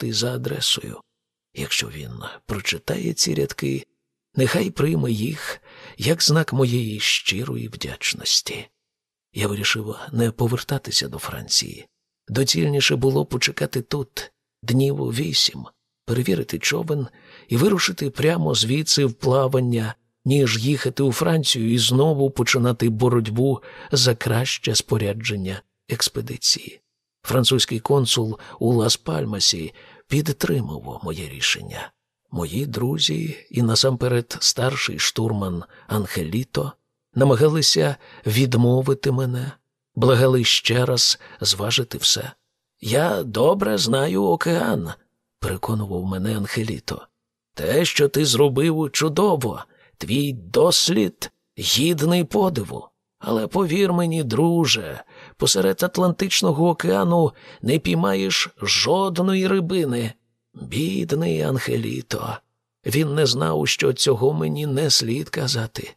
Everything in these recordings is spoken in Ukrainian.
слідкувати за адресою. Якщо він прочитає ці рядки, нехай прийме їх як знак моєї щирої вдячності. Я вирішив не повертатися до Франції. Доцільніше було почекати тут днів вісім, перевірити човен і вирушити прямо звідси в плавання, ніж їхати у Францію і знову починати боротьбу за краще спорядження експедиції. Французький консул у Лас Пальмасі підтримував моє рішення. Мої друзі і насамперед старший штурман Анхеліто намагалися відмовити мене, благали ще раз зважити все. Я добре знаю океан, переконував мене Анхеліто. Те, що ти зробив, чудово, твій дослід гідний подиву. Але повір мені, друже, посеред Атлантичного океану не піймаєш жодної рибини. Бідний Анхеліто. Він не знав, що цього мені не слід казати.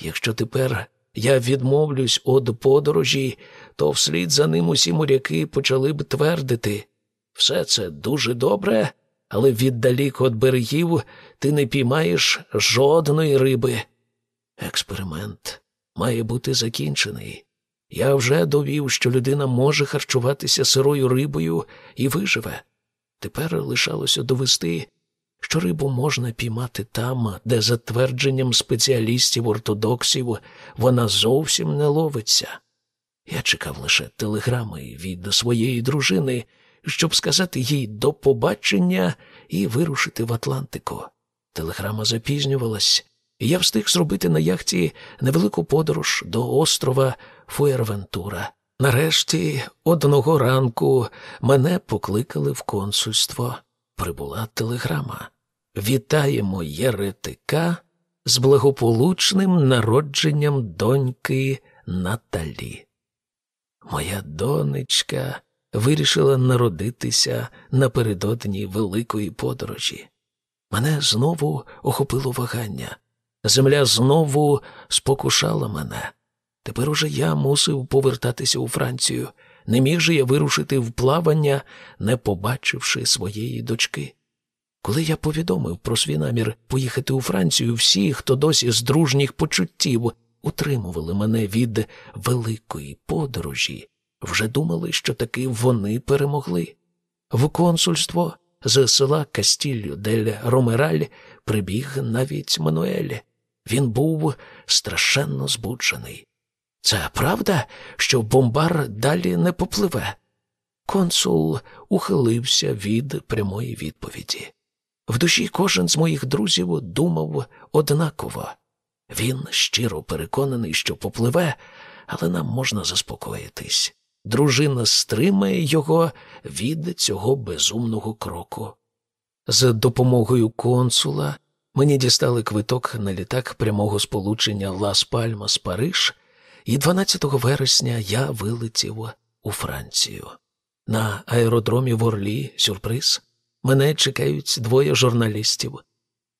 Якщо тепер я відмовлюсь від подорожі, то вслід за ним усі моряки почали б твердити все це дуже добре, але віддалік від берегів ти не піймаєш жодної риби. Експеримент має бути закінчений. Я вже довів, що людина може харчуватися сирою рибою і виживе. Тепер лишалося довести, що рибу можна піймати там, де, за твердженням спеціалістів ортодоксів, вона зовсім не ловиться. Я чекав лише телеграми від своєї дружини, щоб сказати їй до побачення і вирушити в Атлантику. Телеграма запізнювалась, я встиг зробити на яхті невелику подорож до острова Фуервентура. Нарешті, одного ранку, мене покликали в консульство. Прибула телеграма. Вітаємо Єретика з благополучним народженням доньки Наталі. Моя донечка вирішила народитися напередодні великої подорожі. Мене знову охопило вагання. Земля знову спокушала мене. Тепер уже я мусив повертатися у Францію. Не міг же я вирушити в плавання, не побачивши своєї дочки. Коли я повідомив про свій намір поїхати у Францію, всі, хто досі з дружніх почуттів утримували мене від великої подорожі, вже думали, що таки вони перемогли. В консульство з села Кастіллю дель Ромераль прибіг навіть Мануель. Він був страшенно збуджений. Це правда, що бомбар далі не попливе? Консул ухилився від прямої відповіді. В душі кожен з моїх друзів думав однаково. Він щиро переконаний, що попливе, але нам можна заспокоїтись. Дружина стримає його від цього безумного кроку. З допомогою консула мені дістали квиток на літак прямого сполучення Лас Пальмас Париж, і 12 вересня я вилетів у Францію. На аеродромі в Орлі сюрприз. Мене чекають двоє журналістів.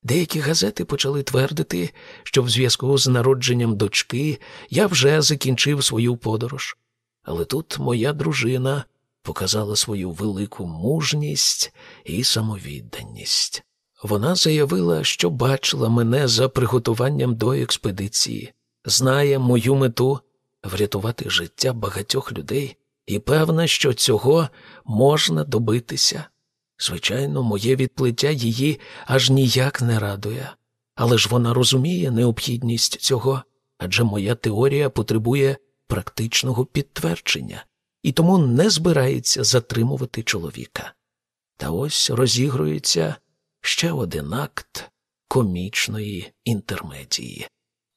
Деякі газети почали твердити, що в зв'язку з народженням дочки я вже закінчив свою подорож. Але тут моя дружина показала свою велику мужність і самовідданість. Вона заявила, що бачила мене за приготуванням до експедиції, знає мою мету врятувати життя багатьох людей і певна, що цього можна добитися. Звичайно, моє відплиття її аж ніяк не радує, але ж вона розуміє необхідність цього, адже моя теорія потребує практичного підтвердження і тому не збирається затримувати чоловіка. Та ось розігрується ще один акт комічної інтермедії.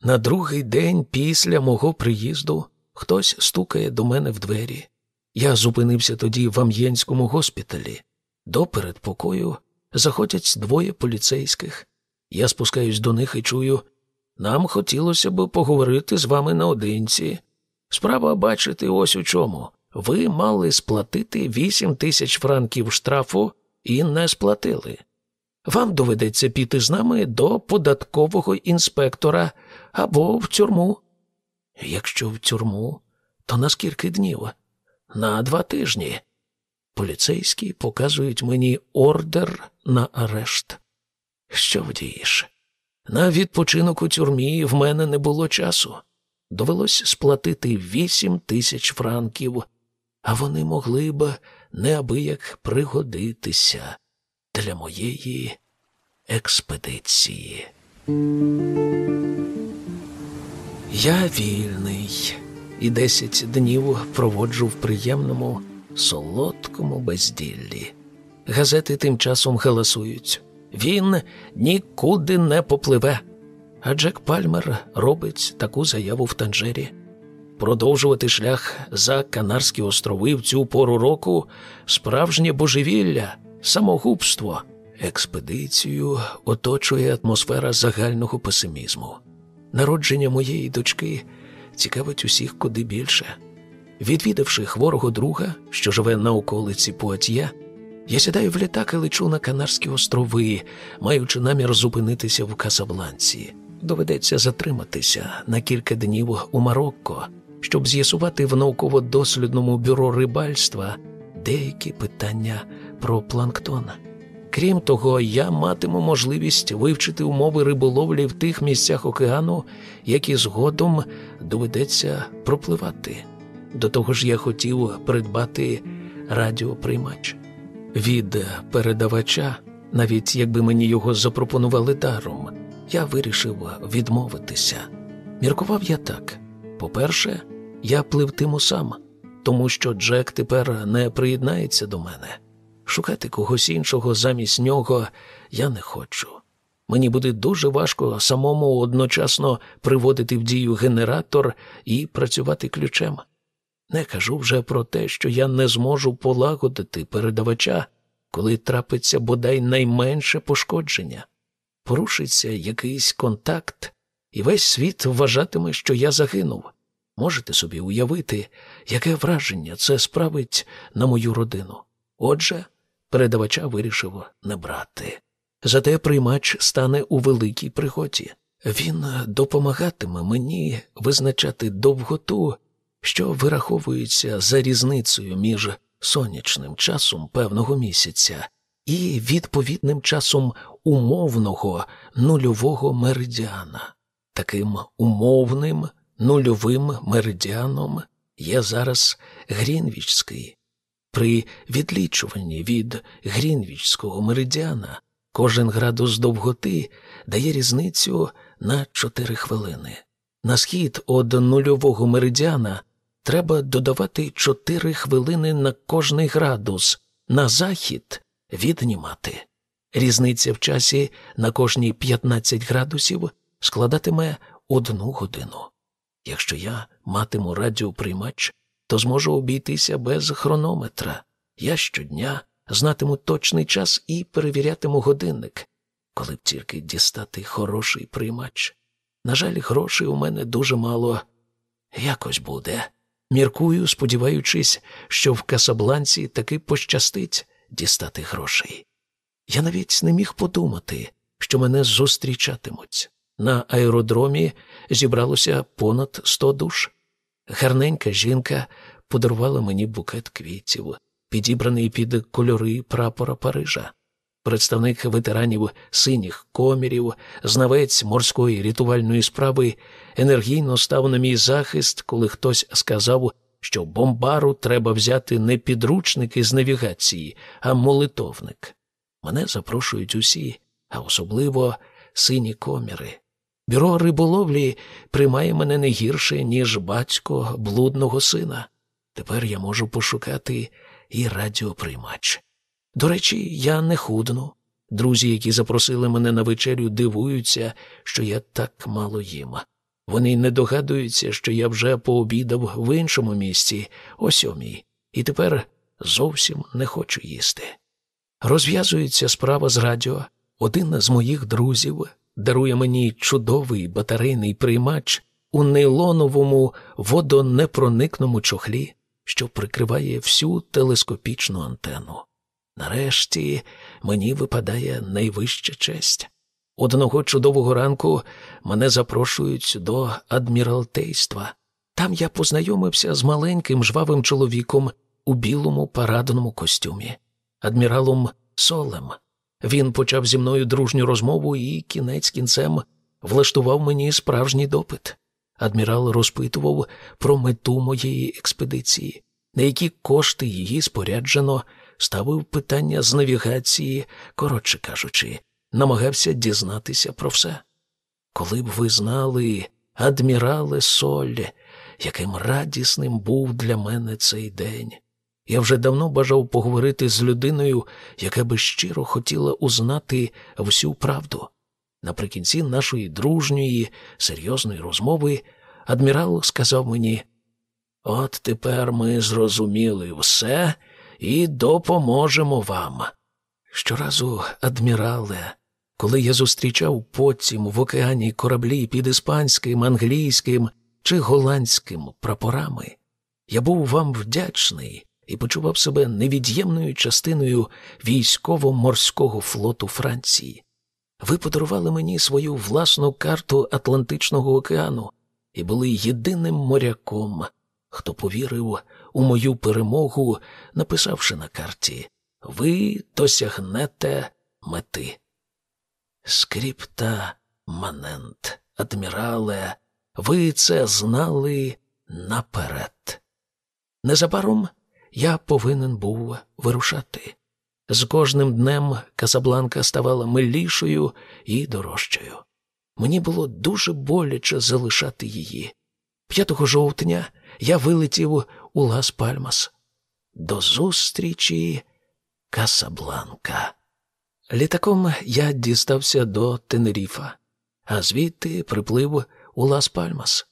На другий день після мого приїзду хтось стукає до мене в двері. Я зупинився тоді в Ам'єнському госпіталі. До передпокою заходять двоє поліцейських. Я спускаюсь до них і чую. Нам хотілося б поговорити з вами наодинці. Справа бачити ось у чому. Ви мали сплатити вісім тисяч франків штрафу і не сплатили. Вам доведеться піти з нами до податкового інспектора або в тюрму. Якщо в тюрму, то на скільки днів? На два тижні. Поліцейські показують мені ордер на арешт. Що вдієш? На відпочинок у тюрмі в мене не було часу. Довелось сплатити вісім тисяч франків, а вони могли б неабияк пригодитися для моєї експедиції. Я вільний і десять днів проводжу в приємному, солодкому безділлі. Газети тим часом галасують. Він нікуди не попливе. А Джек Пальмер робить таку заяву в Танжері. Продовжувати шлях за Канарські острови в цю пору року справжнє божевілля, самогубство. Експедицію оточує атмосфера загального песимізму. Народження моєї дочки цікавить усіх куди більше. Відвідавши хворого друга, що живе на околиці Пуатьє, я сідаю в літак і лечу на Канарські острови, маючи намір зупинитися в Касабланці. Доведеться затриматися на кілька днів у Марокко, щоб з'ясувати в науково-дослідному бюро рибальства деякі питання про планктон. Крім того, я матиму можливість вивчити умови риболовлі в тих місцях океану, які згодом доведеться пропливати. До того ж, я хотів придбати радіоприймач від передавача, навіть якби мені його запропонували даром, я вирішив відмовитися. Міркував я так: по-перше, я пливтиму сам, тому що Джек тепер не приєднається до мене. Шукати когось іншого замість нього я не хочу. Мені буде дуже важко самому одночасно приводити в дію генератор і працювати ключем. Не кажу вже про те, що я не зможу полагодити передавача, коли трапиться бодай найменше пошкодження. Порушиться якийсь контакт, і весь світ вважатиме, що я загинув. Можете собі уявити, яке враження це справить на мою родину. Отже, передавача вирішив не брати. Зате приймач стане у великій пригоді. Він допомагатиме мені визначати довготу, що вираховується за різницею між сонячним часом певного місяця і відповідним часом умовного нульового меридіана. Таким умовним нульовим меридіаном є зараз Грінвічський. При відлічуванні від Грінвічського меридіана кожен градус довготи дає різницю на 4 хвилини. На схід від нульового меридіана треба додавати 4 хвилини на кожний градус, на захід віднімати. Різниця в часі на кожні 15 градусів складатиме одну годину. Якщо я матиму радіоприймач, то зможу обійтися без хронометра. Я щодня знатиму точний час і перевірятиму годинник, коли б тільки дістати хороший приймач. На жаль, грошей у мене дуже мало. Якось буде. Міркую, сподіваючись, що в Касабланці таки пощастить дістати грошей. Я навіть не міг подумати, що мене зустрічатимуть. На аеродромі зібралося понад сто душ. Гарненька жінка подарувала мені букет квітів, підібраний під кольори прапора Парижа. Представник ветеранів синіх комірів, знавець морської рятувальної справи, енергійно став на мій захист, коли хтось сказав, що бомбару треба взяти не підручник із навігації, а молитовник. Мене запрошують усі, а особливо сині коміри. Бюро риболовлі приймає мене не гірше, ніж батько блудного сина. Тепер я можу пошукати і радіоприймач. До речі, я не худну. Друзі, які запросили мене на вечерю, дивуються, що я так мало їм. Вони не догадуються, що я вже пообідав в іншому місці, о сьомій, і тепер зовсім не хочу їсти. Розв'язується справа з радіо. Один з моїх друзів дарує мені чудовий батарейний приймач у нейлоновому водонепроникному чохлі, що прикриває всю телескопічну антенну. Нарешті мені випадає найвища честь. Одного чудового ранку мене запрошують до адміралтейства. Там я познайомився з маленьким жвавим чоловіком, у білому парадному костюмі, адміралом Солем. Він почав зі мною дружню розмову і кінець кінцем влаштував мені справжній допит. Адмірал розпитував про мету моєї експедиції, на які кошти її споряджено, ставив питання з навігації, коротше кажучи, намагався дізнатися про все. Коли б ви знали, адмірале Соль, яким радісним був для мене цей день. Я вже давно бажав поговорити з людиною, яка би щиро хотіла узнати всю правду. Наприкінці нашої дружньої, серйозної розмови адмірал сказав мені: От тепер ми зрозуміли все і допоможемо вам. Щоразу, адмірале, коли я зустрічав потім в океані кораблі під іспанським, англійським чи голландським прапорами, я був вам вдячний і почував себе невід'ємною частиною військово-морського флоту Франції. Ви подарували мені свою власну карту Атлантичного океану і були єдиним моряком, хто повірив у мою перемогу, написавши на карті Ви досягнете мети. Скріпта манент, адмірале, ви це знали наперед. Незабаром я повинен був вирушати. З кожним днем Касабланка ставала милішою і дорожчою. Мені було дуже боляче залишати її. 5 жовтня я вилетів у Лас Пальмас. До зустрічі Касабланка. Літаком я дістався до Тенеріфа, а звідти приплив у Лас Пальмас.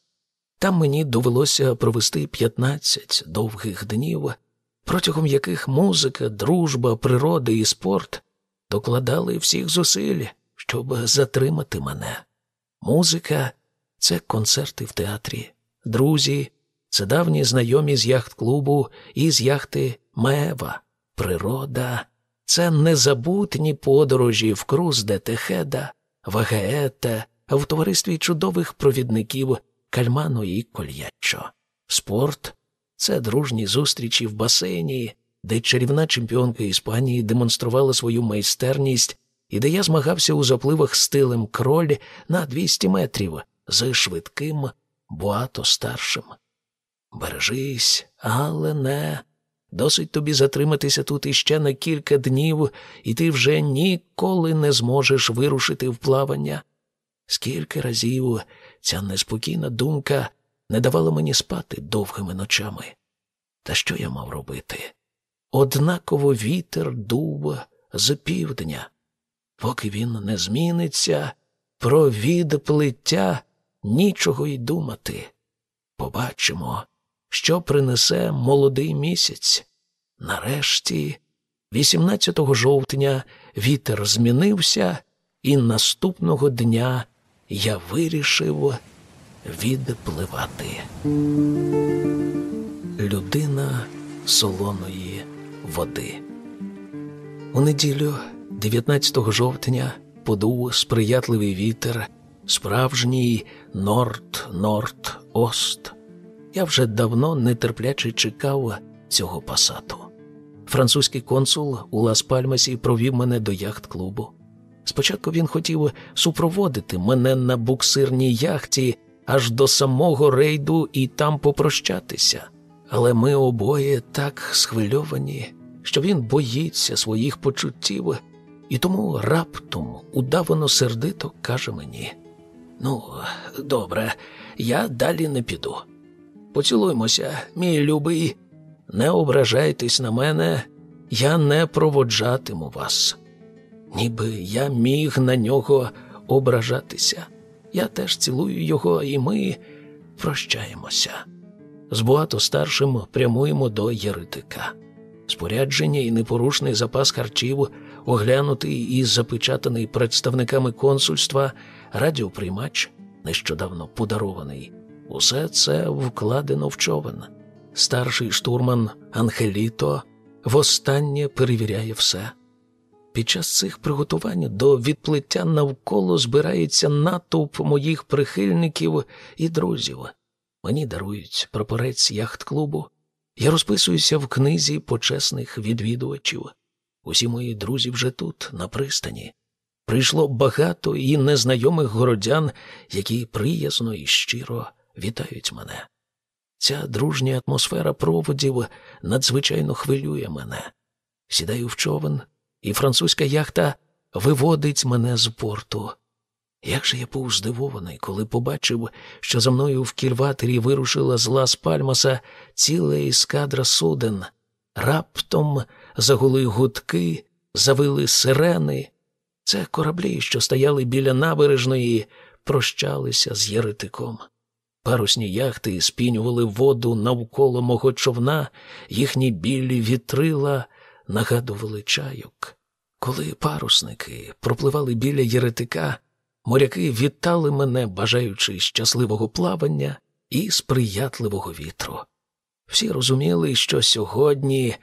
Там мені довелося провести 15 довгих днів протягом яких музика, дружба, природа і спорт докладали всіх зусиль, щоб затримати мене. Музика це концерти в театрі, друзі, це давні знайомі з яхт-клубу і з яхти Мева, природа, це незабутні подорожі в Круз де Техеда, Вагеета, в товаристві чудових провідників Кальмано і Кольяччо. Спорт це дружні зустрічі в басейні, де чарівна чемпіонка Іспанії демонструвала свою майстерність і де я змагався у запливах стилем кроль на 200 метрів з швидким Буато старшим. Бережись, але не. Досить тобі затриматися тут іще на кілька днів, і ти вже ніколи не зможеш вирушити в плавання. Скільки разів ця неспокійна думка не давала мені спати довгими ночами. Та що я мав робити? Однаково вітер дув з півдня. Поки він не зміниться, про відплиття нічого й думати. Побачимо, що принесе молодий місяць. Нарешті, 18 жовтня, вітер змінився, і наступного дня я вирішив відпливати. Людина солоної води. У неділю, 19 жовтня, подув сприятливий вітер, справжній норд-норд-ост. Я вже давно нетерпляче чекав цього пасату. Французький консул у Лас-Пальмасі провів мене до яхт-клубу. Спочатку він хотів супроводити мене на буксирній яхті аж до самого рейду і там попрощатися. Але ми обоє так схвильовані, що він боїться своїх почуттів, і тому раптом удавано сердито каже мені: Ну, добре, я далі не піду. Поцілуймося, мій любий, не ображайтесь на мене, я не проводжатиму вас. Ніби я міг на нього ображатися. Я теж цілую його, і ми прощаємося. З Буато старшим прямуємо до Єритика. Спорядження і непорушний запас харчів, оглянутий і запечатаний представниками консульства, радіоприймач, нещодавно подарований. Усе це вкладено в човен. Старший штурман Анхеліто востаннє перевіряє все. Під час цих приготувань до відплиття навколо збирається натовп моїх прихильників і друзів. Мені дарують прапорець яхт-клубу, Я розписуюся в книзі почесних відвідувачів. Усі мої друзі вже тут, на пристані. Прийшло багато і незнайомих городян, які приязно і щиро вітають мене. Ця дружня атмосфера проводів надзвичайно хвилює мене. Сідаю в човен, і французька яхта виводить мене з порту. Як же я був здивований, коли побачив, що за мною в кільватері вирушила з Лас Пальмаса ціла іскадра суден. Раптом загули гудки, завили сирени. Це кораблі, що стояли біля набережної, прощалися з єретиком. Парусні яхти спінювали воду навколо мого човна, їхні білі вітрила нагадували чайок. Коли парусники пропливали біля єретика, моряки вітали мене, бажаючи щасливого плавання і сприятливого вітру. Всі розуміли, що сьогодні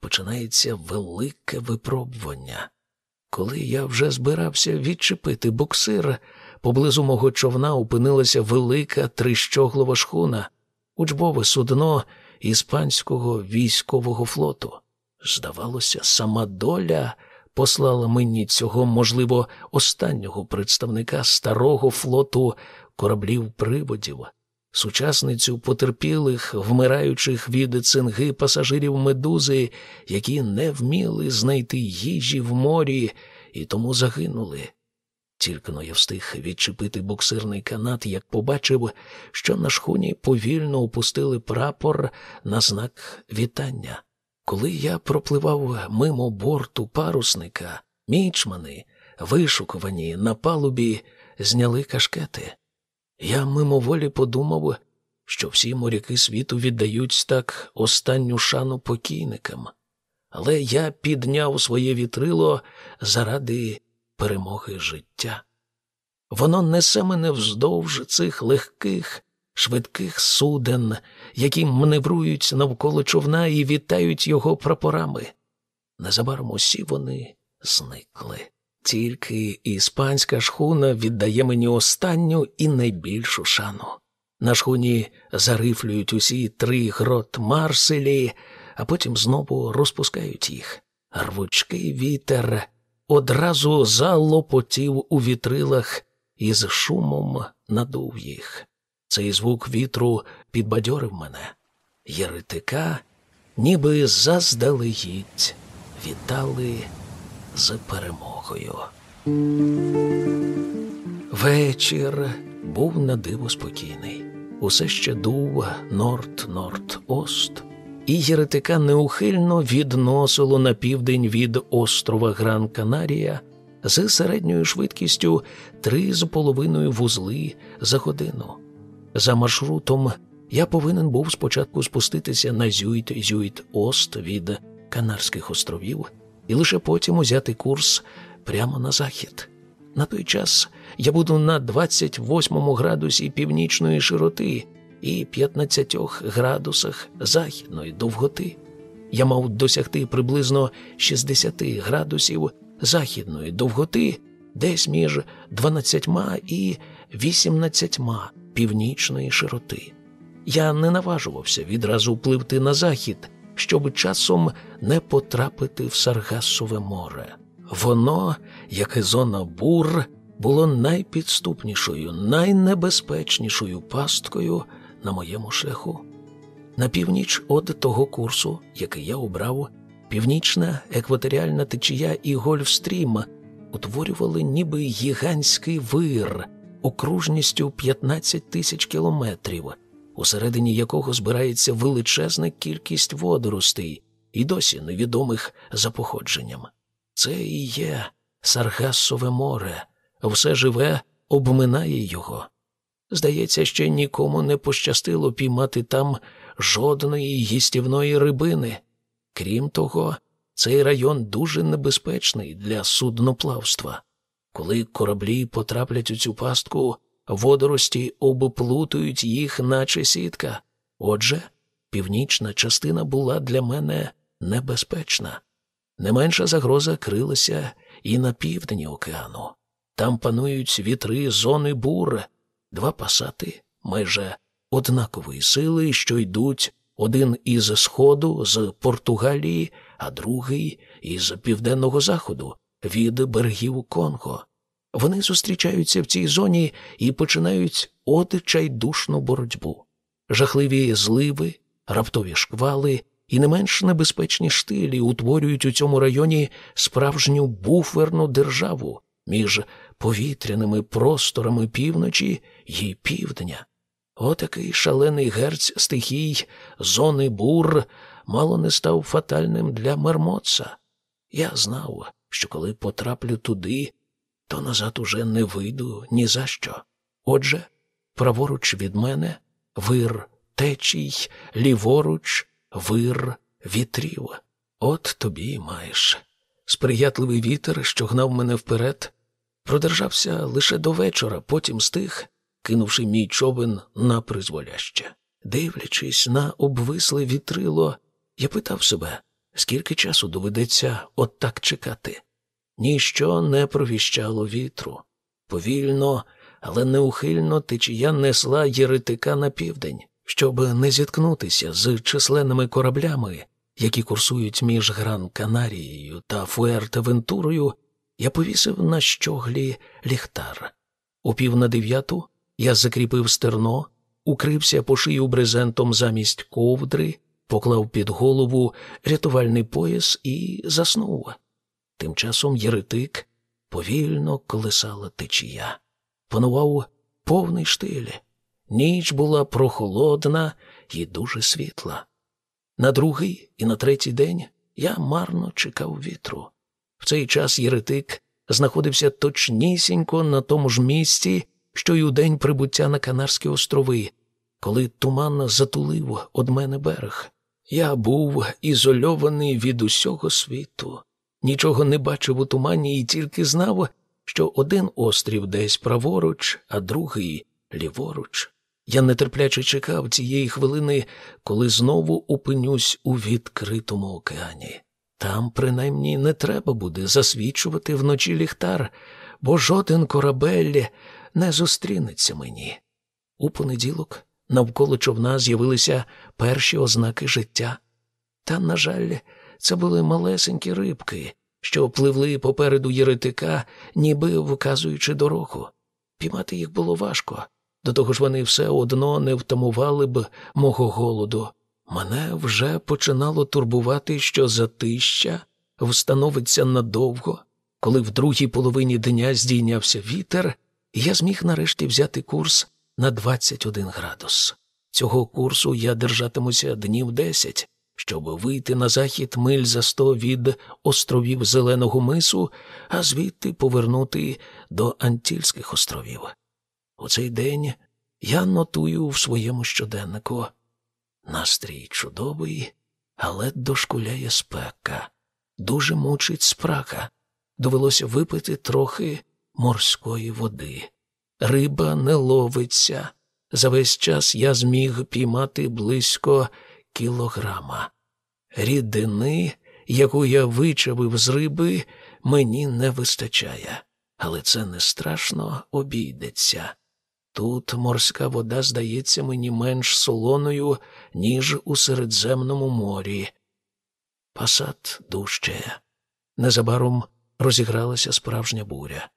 починається велике випробування. Коли я вже збирався відчепити буксир, поблизу мого човна опинилася велика трищоглова шхуна, учбове судно іспанського військового флоту. Здавалося, сама доля послала мені цього, можливо, останнього представника старого флоту кораблів приводів, сучасницю потерпілих, вмираючих від цинги пасажирів медузи, які не вміли знайти їжі в морі і тому загинули. Тільки но я встиг відчепити буксирний канат, як побачив, що на шхуні повільно опустили прапор на знак вітання. Коли я пропливав мимо борту парусника, мічмани, вишукувані на палубі, зняли кашкети. Я мимоволі подумав, що всі моряки світу віддають так останню шану покійникам, але я підняв своє вітрило заради перемоги життя. Воно несе мене вздовж цих легких, швидких суден, які маневрують навколо човна і вітають його прапорами. Незабаром усі вони зникли. Тільки іспанська шхуна віддає мені останню і найбільшу шану. На шхуні зарифлюють усі три грот Марселі, а потім знову розпускають їх. Рвучкий вітер одразу залопотів у вітрилах і з шумом надув їх. Цей звук вітру підбадьорив мене. Єретика, ніби заздалегідь, вітали з перемогою. Вечір був на диво спокійний. Усе ще дув норд-норд-ост, і єретика неухильно відносило на південь від острова Гран Канарія з середньою швидкістю три з половиною вузли за годину. За маршрутом я повинен був спочатку спуститися на Зюйт-Зюйт-Ост від Канарських островів і лише потім узяти курс прямо на захід. На той час я буду на 28 градусі північної широти і 15 градусах західної довготи. Я мав досягти приблизно 60 градусів західної довготи, десь між 12 і 18 північної широти. Я не наважувався відразу пливти на захід, щоб часом не потрапити в Саргасове море. Воно, як і зона бур, було найпідступнішою, найнебезпечнішою пасткою на моєму шляху. На північ від того курсу, який я обрав, північна екваторіальна течія і Гольфстрім утворювали ніби гігантський вир окружністю 15 тисяч кілометрів, усередині якого збирається величезна кількість водоростей і досі невідомих за походженням. Це і є Саргасове море, все живе обминає його. Здається, ще нікому не пощастило піймати там жодної їстівної рибини. Крім того, цей район дуже небезпечний для судноплавства. Коли кораблі потраплять у цю пастку, водорості обплутують їх, наче сітка. Отже, північна частина була для мене небезпечна. Не менша загроза крилася і на півдні океану. Там панують вітри зони бур, два пасати майже однакової сили, що йдуть один із Сходу, з Португалії, а другий із південного заходу, від берегів Конго. Вони зустрічаються в цій зоні і починають одичайдушну боротьбу. Жахливі зливи, раптові шквали і не менш небезпечні штилі утворюють у цьому районі справжню буферну державу між повітряними просторами півночі і півдня. Отакий шалений герць стихій, зони бур, мало не став фатальним для Мермоца. Я знав, що коли потраплю туди, то назад уже не вийду ні за що. Отже, праворуч від мене вир течій, ліворуч вир вітрів. От тобі й маєш. Сприятливий вітер, що гнав мене вперед, продержався лише до вечора, потім стих, кинувши мій човен на призволяще. Дивлячись на обвисле вітрило, я питав себе, скільки часу доведеться отак чекати. Ніщо не провіщало вітру. Повільно, але неухильно течія несла єретика на південь, щоб не зіткнутися з численними кораблями, які курсують між Гран Канарією та Фуертевентурою, я повісив на щоглі ліхтар. У пів на дев'яту я закріпив стерно, укрився по шию брезентом замість ковдри, поклав під голову рятувальний пояс і заснув. Тим часом єретик повільно колесала течія. Панував повний штиль. Ніч була прохолодна і дуже світла. На другий і на третій день я марно чекав вітру. В цей час єретик знаходився точнісінько на тому ж місці, що й у день прибуття на Канарські острови, коли туман затулив од мене берег. Я був ізольований від усього світу, нічого не бачив у тумані і тільки знав, що один острів десь праворуч, а другий ліворуч. Я нетерпляче чекав цієї хвилини, коли знову опинюсь у відкритому океані. Там, принаймні, не треба буде засвічувати вночі ліхтар, бо жоден корабель не зустрінеться мені. У понеділок навколо човна з'явилися перші ознаки життя. Та, на жаль, це були малесенькі рибки, що пливли попереду єретика, ніби вказуючи дорогу. Піймати їх було важко, до того ж вони все одно не втамували б мого голоду. Мене вже починало турбувати, що затища встановиться надовго, коли в другій половині дня здійнявся вітер, я зміг нарешті взяти курс на 21 градус. Цього курсу я держатимуся днів десять, щоб вийти на захід миль за сто від островів Зеленого мису, а звідти повернути до Антільських островів. У цей день я нотую в своєму щоденнику. Настрій чудовий, але дошкуляє спека. Дуже мучить спраха. Довелося випити трохи морської води. Риба не ловиться. За весь час я зміг піймати близько кілограма. Рідини, яку я вичавив з риби, мені не вистачає, але це не страшно обійдеться. Тут морська вода здається мені менш солоною, ніж у Середземному морі. Пасат дужчає. Незабаром розігралася справжня буря.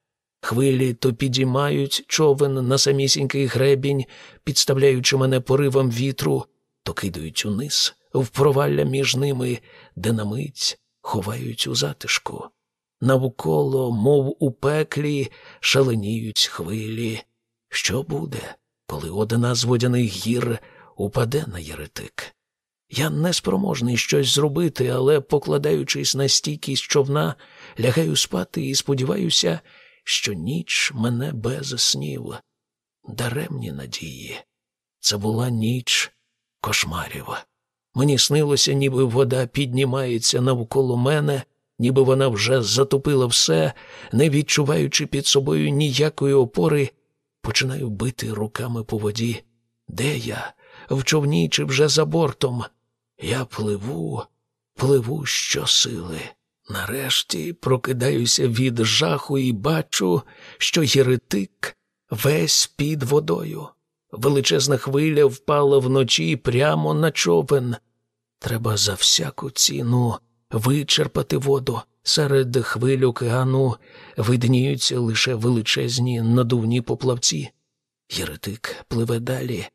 Хвилі то підіймають човен на самісінький гребінь, підставляючи мене поривам вітру, то кидають униз, в провалля між ними, де на мить ховають у затишку. Навколо, мов у пеклі, шаленіють хвилі. Що буде, коли одна з водяних гір упаде на єретик? Я неспроможний щось зробити, але, покладаючись на стійкість човна, лягаю спати і сподіваюся, що ніч мене без снів. Даремні надії. Це була ніч кошмарів. Мені снилося, ніби вода піднімається навколо мене, ніби вона вже затопила все, не відчуваючи під собою ніякої опори, починаю бити руками по воді. Де я? В човні чи вже за бортом? Я пливу, пливу щосили. Нарешті прокидаюся від жаху і бачу, що єретик весь під водою. Величезна хвиля впала вночі прямо на човен. Треба за всяку ціну вичерпати воду. Серед хвиль океану видніються лише величезні надувні поплавці. Єретик пливе далі.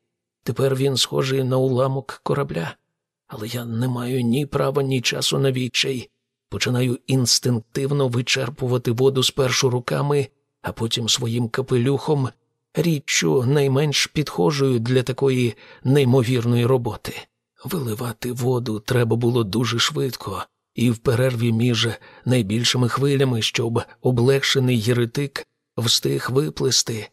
Тепер він схожий на уламок корабля, але я не маю ні права, ні часу на відчай. Починаю інстинктивно вичерпувати воду спершу руками, а потім своїм капелюхом, річчю найменш підхожою для такої неймовірної роботи. Виливати воду треба було дуже швидко, і в перерві між найбільшими хвилями, щоб облегшений єретик встиг виплисти.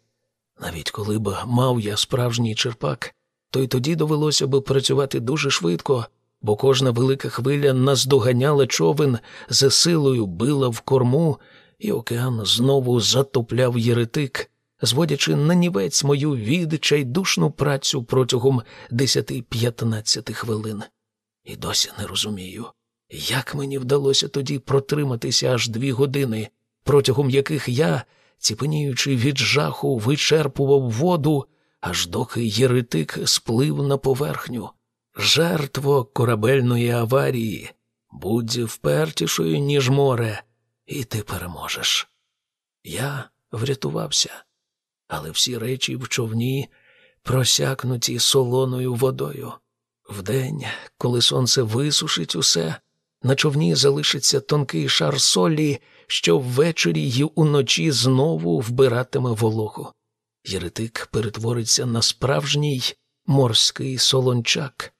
Навіть коли б мав я справжній черпак, то й тоді довелося б працювати дуже швидко, бо кожна велика хвиля наздоганяла човен, за силою била в корму, і океан знову затопляв єретик, зводячи на нівець мою відчайдушну працю протягом 10-15 хвилин. І досі не розумію, як мені вдалося тоді протриматися аж дві години, протягом яких я, ціпеніючи від жаху, вичерпував воду, аж доки єретик сплив на поверхню. Жертво корабельної аварії, будь впертішою, ніж море, і ти переможеш. Я врятувався, але всі речі в човні просякнуті солоною водою. Вдень, коли сонце висушить усе, на човні залишиться тонкий шар солі, що ввечері й уночі знову вбиратиме вологу. Єретик перетвориться на справжній морський солончак.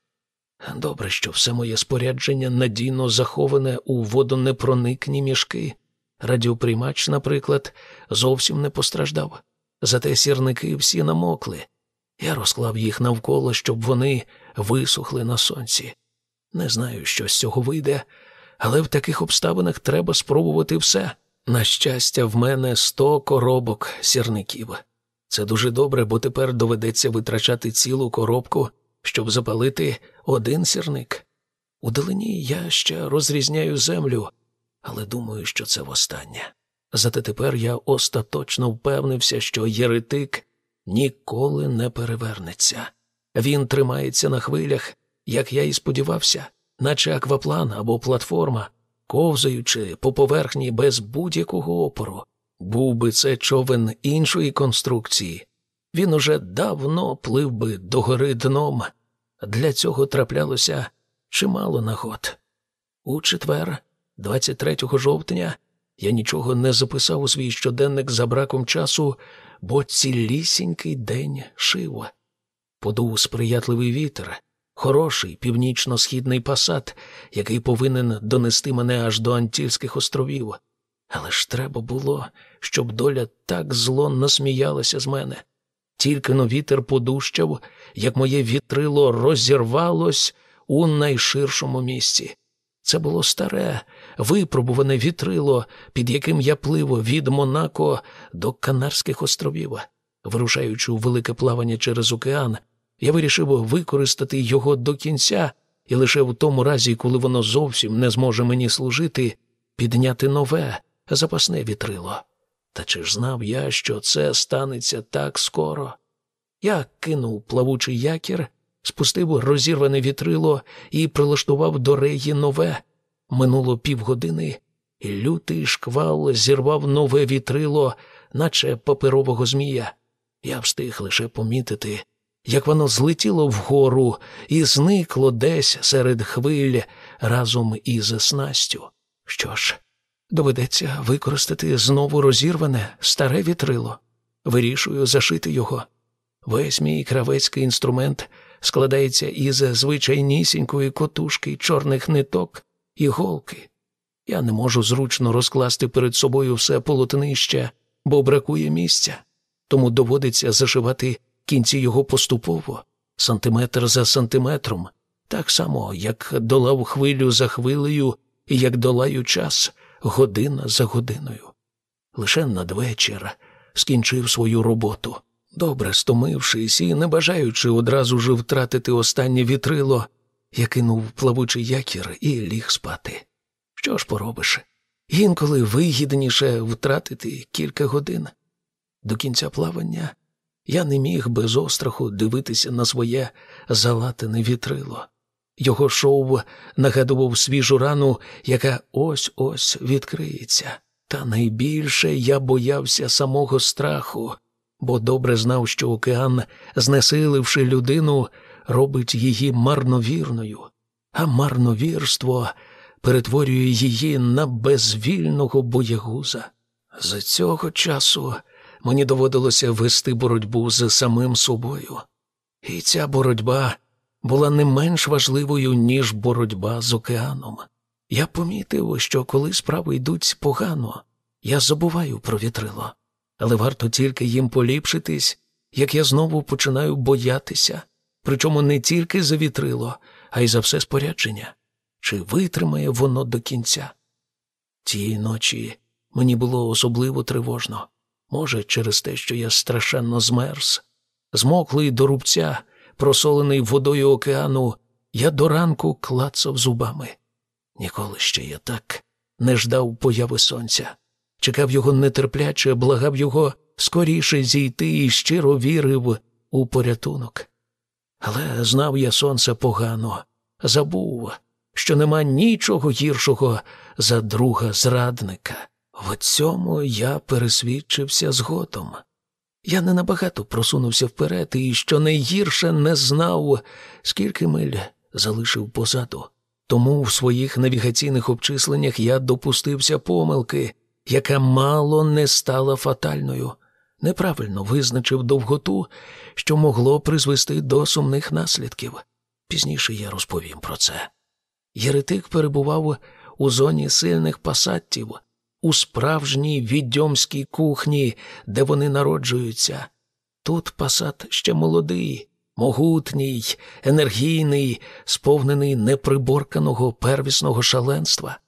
Добре, що все моє спорядження надійно заховане у водонепроникні мішки. Радіоприймач, наприклад, зовсім не постраждав. Зате сірники всі намокли. Я розклав їх навколо, щоб вони висохли на сонці. Не знаю, що з цього вийде, але в таких обставинах треба спробувати все. На щастя, в мене сто коробок сірників. Це дуже добре, бо тепер доведеться витрачати цілу коробку, щоб запалити один сірник. У далині я ще розрізняю землю, але думаю, що це востаннє. Зате тепер я остаточно впевнився, що єретик ніколи не перевернеться. Він тримається на хвилях, як я і сподівався, наче акваплан або платформа, ковзаючи по поверхні без будь-якого опору. Був би це човен іншої конструкції, він уже давно плив би догори дном. Для цього траплялося чимало нагод. У четвер, 23 жовтня, я нічого не записав у свій щоденник за браком часу, бо цілісінький день шив. Подув сприятливий вітер, хороший північно-східний пасат, який повинен донести мене аж до Антільських островів. Але ж треба було, щоб доля так зло насміялася з мене. Тільки но вітер подущав, як моє вітрило розірвалось у найширшому місці. Це було старе, випробуване вітрило, під яким я плив від Монако до Канарських островів. Вирушаючи у велике плавання через океан, я вирішив використати його до кінця і лише в тому разі, коли воно зовсім не зможе мені служити, підняти нове, запасне вітрило. Та чи ж знав я, що це станеться так скоро? Я кинув плавучий якір, спустив розірване вітрило і прилаштував до реї нове. Минуло півгодини, і лютий шквал зірвав нове вітрило, наче паперового змія. Я встиг лише помітити, як воно злетіло вгору і зникло десь серед хвиль разом із снастю. Що ж, доведеться використати знову розірване старе вітрило. Вирішую зашити його. Весь мій кравецький інструмент складається із звичайнісінької котушки, чорних ниток і голки. Я не можу зручно розкласти перед собою все полотнище, бо бракує місця, тому доводиться зашивати кінці його поступово, сантиметр за сантиметром, так само, як долав хвилю за хвилею і як долаю час година за годиною. Лише надвечір скінчив свою роботу. Добре стомившись і не бажаючи одразу ж втратити останнє вітрило, я кинув плавучий якір і ліг спати. Що ж поробиш? Інколи вигідніше втратити кілька годин. До кінця плавання Я не міг без остраху дивитися на своє залатане вітрило. Його шоу нагадував свіжу рану, яка ось ось відкриється. Та найбільше я боявся самого страху, бо добре знав, що океан, знесиливши людину, робить її марновірною, а марновірство перетворює її на безвільного боягуза. З цього часу мені доводилося вести боротьбу з самим собою, і ця боротьба була не менш важливою, ніж боротьба з океаном. Я помітив, що коли справи йдуть погано, я забуваю про вітрило, але варто тільки їм поліпшитись, як я знову починаю боятися, причому не тільки за вітрило, а й за все спорядження. Чи витримає воно до кінця? Тієї ночі мені було особливо тривожно. Може, через те, що я страшенно змерз, змоклий до рубця, просолений водою океану, я до ранку клацав зубами. Ніколи ще я так не ждав появи сонця, чекав його нетерпляче, благав його скоріше зійти і щиро вірив у порятунок. Але знав я сонце погано, забув, що нема нічого гіршого за друга зрадника. В цьому я пересвідчився згодом. Я не набагато просунувся вперед і, що найгірше, не знав, скільки миль залишив позаду. Тому в своїх навігаційних обчисленнях я допустився помилки, яка мало не стала фатальною, неправильно визначив довготу, що могло призвести до сумних наслідків. Пізніше я розповім про це. Єретик перебував у зоні сильних пасаттів, у справжній відьомській кухні, де вони народжуються. Тут пасат ще молодий, могутній, енергійний, сповнений неприборканого первісного шаленства.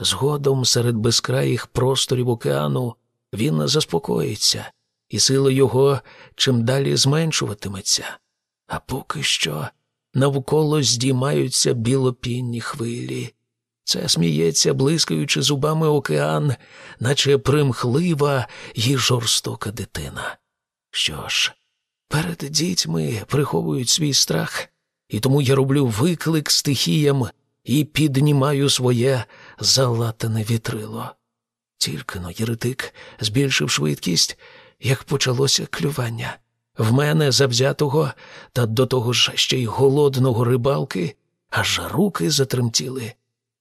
Згодом серед безкраїх просторів океану він заспокоїться, і сила його чим далі зменшуватиметься. А поки що навколо здіймаються білопінні хвилі. Це сміється, блискаючи зубами океан, наче примхлива й жорстока дитина. Що ж, перед дітьми приховують свій страх, і тому я роблю виклик стихіям і піднімаю своє залатане вітрило. Тільки но єретик збільшив швидкість, як почалося клювання. В мене завзятого та до того ж ще й голодного рибалки, аж руки затремтіли.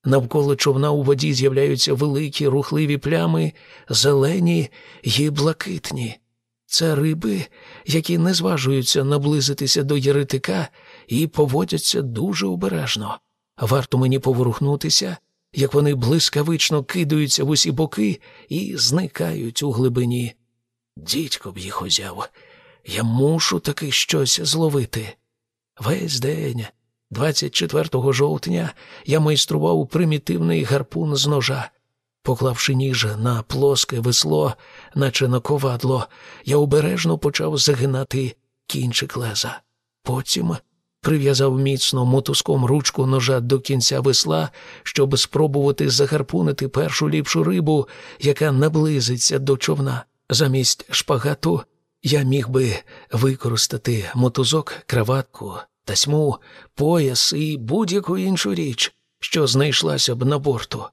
Навколо човна у воді з'являються великі рухливі плями, зелені й блакитні. Це риби, які не зважуються наблизитися до єретика і поводяться дуже обережно. Варто мені поворухнутися, як вони блискавично кидаються в усі боки і зникають у глибині. Дідько б їх узяв. Я мушу таки щось зловити. Весь день, 24 жовтня, я майстрував примітивний гарпун з ножа. Поклавши ніж на плоске весло, наче на ковадло, я обережно почав загинати кінчик леза. Потім прив'язав міцно мотузком ручку ножа до кінця весла, щоб спробувати загарпунити першу ліпшу рибу, яка наблизиться до човна. Замість шпагату я міг би використати мотузок, краватку, тасьму, пояс і будь-яку іншу річ, що знайшлася б на борту.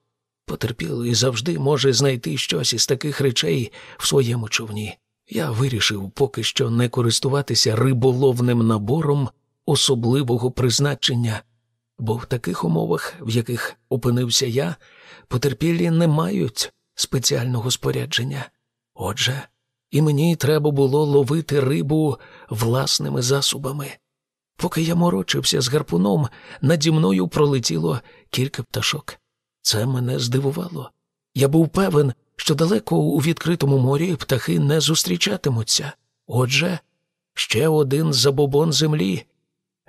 Потерпілий завжди може знайти щось із таких речей в своєму човні. Я вирішив поки що не користуватися риболовним набором особливого призначення, бо в таких умовах, в яких опинився я, потерпілі не мають спеціального спорядження. Отже, і мені треба було ловити рибу власними засобами. Поки я морочився з гарпуном, наді мною пролетіло кілька пташок. Це мене здивувало. Я був певен, що далеко у відкритому морі птахи не зустрічатимуться. Отже, ще один забобон землі.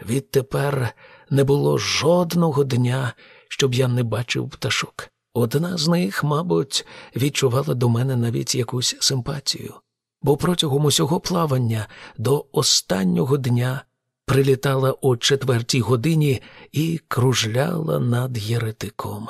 Відтепер не було жодного дня, щоб я не бачив пташок. Одна з них, мабуть, відчувала до мене навіть якусь симпатію, бо протягом усього плавання до останнього дня прилітала о четвертій годині і кружляла над єретиком.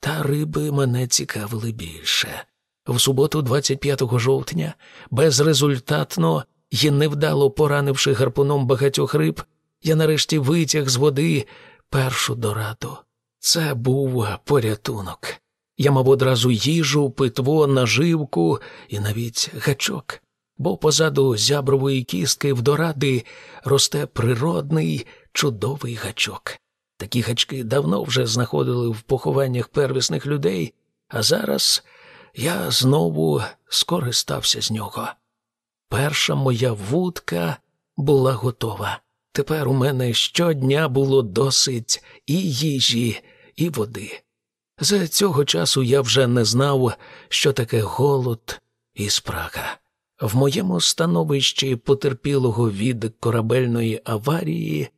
Та риби мене цікавили більше. В суботу, 25 жовтня, безрезультатно і невдало поранивши гарпуном багатьох риб, я нарешті витяг з води першу дораду. Це був порятунок. Я мав одразу їжу, питво, наживку і навіть гачок, бо позаду зябрової кістки в доради росте природний чудовий гачок. Такі гачки давно вже знаходили в похованнях первісних людей, а зараз я знову скористався з нього. Перша моя вудка була готова. Тепер у мене щодня було досить і їжі, і води. За цього часу я вже не знав, що таке голод і спрага. В моєму становищі потерпілого від корабельної аварії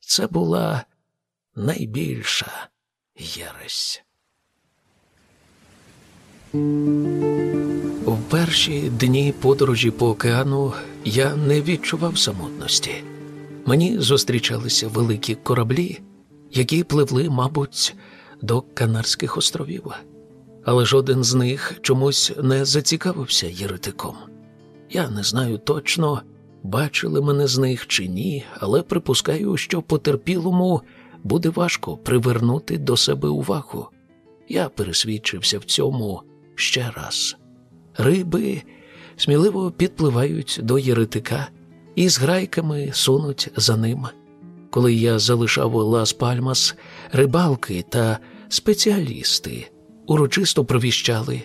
це була найбільша єресь. В перші дні подорожі по океану я не відчував самотності. Мені зустрічалися великі кораблі, які пливли, мабуть, до Канарських островів, але жоден з них чомусь не зацікавився єретиком. Я не знаю точно, бачили мене з них чи ні, але припускаю, що потерпілому буде важко привернути до себе увагу. Я пересвідчився в цьому ще раз. Риби сміливо підпливають до єретика і з грайками сунуть за ним. Коли я залишав Лас Пальмас, рибалки та спеціалісти урочисто провіщали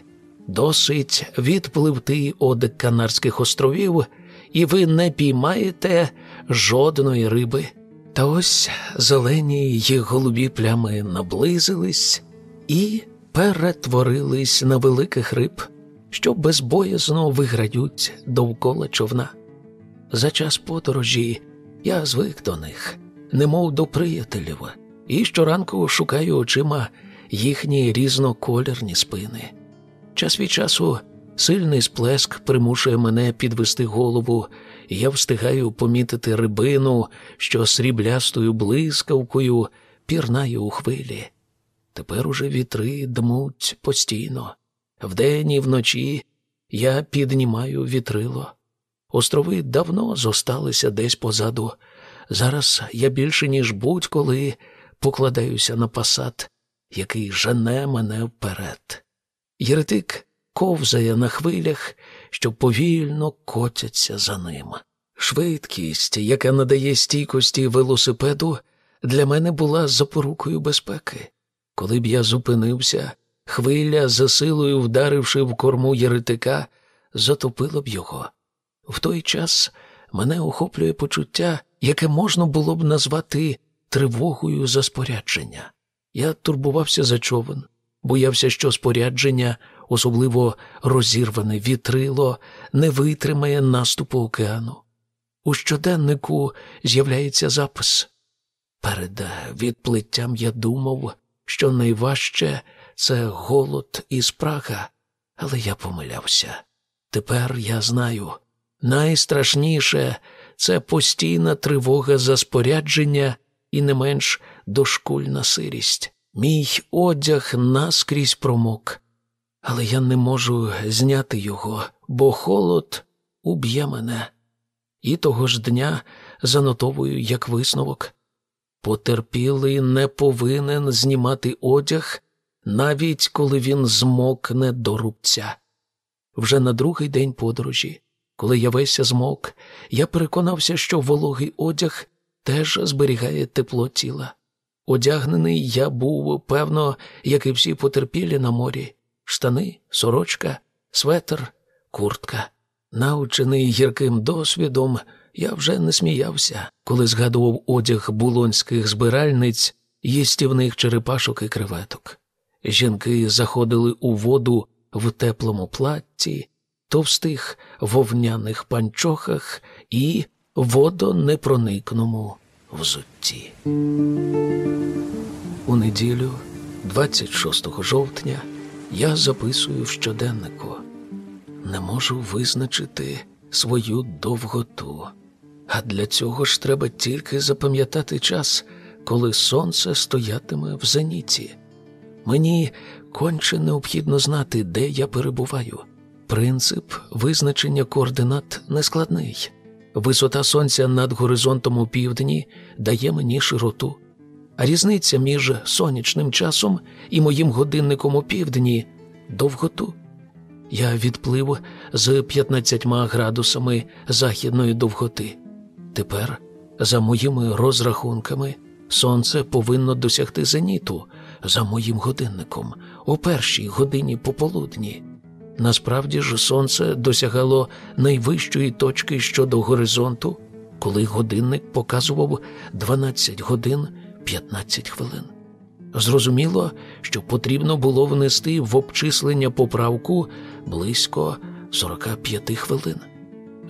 досить відпливти од Канарських островів, і ви не піймаєте жодної риби. Та ось зелені й голубі плями наблизились і перетворились на великих риб, що безбоязно виграють довкола човна. За час подорожі я звик до них, немов до приятелів, і щоранку шукаю очима їхні різнокольорні спини. Час від часу сильний сплеск примушує мене підвести голову, і я встигаю помітити рибину, що сріблястою блискавкою пірнає у хвилі. Тепер уже вітри дмуть постійно. Вдень і вночі я піднімаю вітрило. Острови давно зосталися десь позаду. Зараз я більше, ніж будь-коли покладаюся на пасат, який жене мене вперед. Єретик ковзає на хвилях, що повільно котяться за ним. Швидкість, яка надає стійкості велосипеду, для мене була запорукою безпеки. Коли б я зупинився, хвиля, за силою вдаривши в корму єретика, затопила б його. В той час мене охоплює почуття, яке можна було б назвати тривогою за спорядження. Я турбувався за човен, боявся, що спорядження, особливо розірване вітрило, не витримає наступу океану. У щоденнику з'являється запис. Перед відплиттям я думав, що найважче це голод і спрага, але я помилявся. Тепер я знаю найстрашніше це постійна тривога за спорядження і не менш дошкульна сирість. Мій одяг наскрізь промок, але я не можу зняти його, бо холод уб'є мене. І того ж дня занотовую як висновок. Потерпілий не повинен знімати одяг, навіть коли він змокне до рубця. Вже на другий день подорожі, коли я весь змок, я переконався, що вологий одяг теж зберігає тепло тіла. Одягнений я був, певно, як і всі потерпілі на морі штани, сорочка, светр, куртка. Научений гірким досвідом, я вже не сміявся, коли згадував одяг булонських збиральниць, їстівних черепашок і креветок. Жінки заходили у воду в теплому платті, товстих вовняних панчохах і водонепроникному взутті. У неділю, 26 жовтня, я записую в щоденнику. Не можу визначити свою довготу. А для цього ж треба тільки запам'ятати час, коли сонце стоятиме в зеніті. Мені конче необхідно знати, де я перебуваю. Принцип визначення координат нескладний. Висота сонця над горизонтом у півдні дає мені широту, а різниця між сонячним часом і моїм годинником у півдні довготу. Я відплив з 15 градусами західної довготи. Тепер, за моїми розрахунками, сонце повинно досягти зеніту за моїм годинником о першій годині пополудні. Насправді ж сонце досягало найвищої точки щодо горизонту, коли годинник показував 12 годин 15 хвилин. Зрозуміло, що потрібно було внести в обчислення поправку близько 45 хвилин.